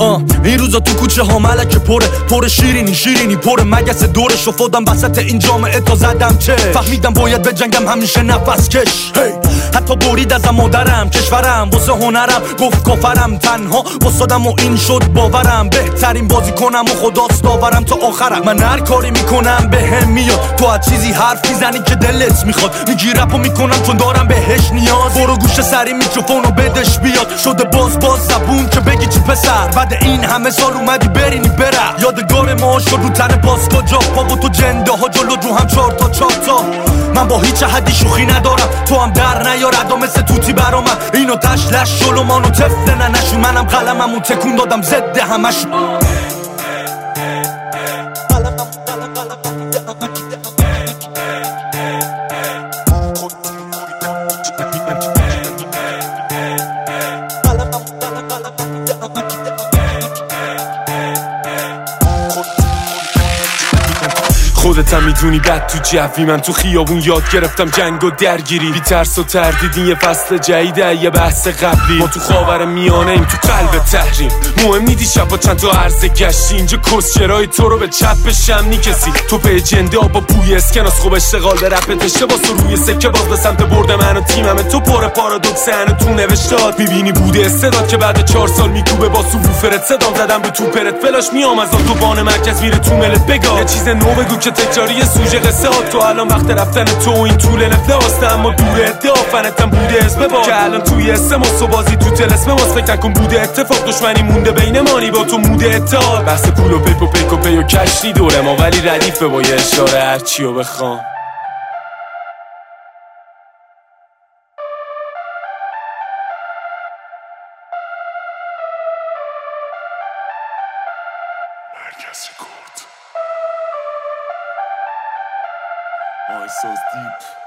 آه این روزا تو کوچه ها ملک پره. پر شیرینی شیرینی پر مگس دور شفادم وسط این جامعه تا زدم چه فهمیدم باید به جنگم همیشه نفس کش. حتی برید ازم مادرم کشورم. واسه هنرم گفت کافرم تنها. واسادم و این شد باورم. بهترین بازی کنم و خداست داورم تا آخرم. من هر کاری می‌کنم به هم میاد. تو از چیزی حرف می‌زنی که دلت می‌خواد. میگی رپو می‌کنم چون دارم بهش نیاز. برو گوش سری میکروفون و بدش بیاد. شده باز باز زبون که پسر بعد این همه سال اومدی برینی بره یادگار ما شد رو تن پاس کجا؟ پا تو جنده ها جلو رو هم چار تا چار تا. من با هیچ حدی شوخی ندارم. تو هم در نیار ادا مثل توتی برامم اینو تشلش شلو مانو تفل ننشون. منم قلممو تکون دادم زد همشون. خودت هم می‌دونی بد تو جوی من تو خیابون یاد گرفتم جنگ و درگیری. بی ترس و تردید یه فصل جدیده یه بحث قبلی. ما تو خاور میانه ایم تو قلب تحریم. مهم نیدی شبا چند تا عرض گشتی. اینجا کسچرای تو رو به چپ شم کسی. تو به جنده با بوی اسکناس خوب اشتغال به رپت اشتباس و روی سکه باز به سمت برد من و تیمم. تو پر پارادوکس تو نوشتاد. می‌بینی بوده استعداد که بعد چهار سال میکوبه با سوفرت صدام زدم به تو پرت. فلاش میام از تو بان مرکز میره تو ملت بگا یه چیز نو بگو که تکراری سوژه قصه تو الان وقت رفتن تو این طول نفته اما دور ادعا فنتم بوده اسم با که الان توی اسم و بازی تو تلسم ماست. فکر نکن بوده اتفاق دشمنی مونده بین مانی با تو موده اتحاد. بحث پول و پیپ و پیک و پی و کشتی دوره ما ولی ردیفه با یه اشاره هرچی و بخوام. Oh, it's so deep.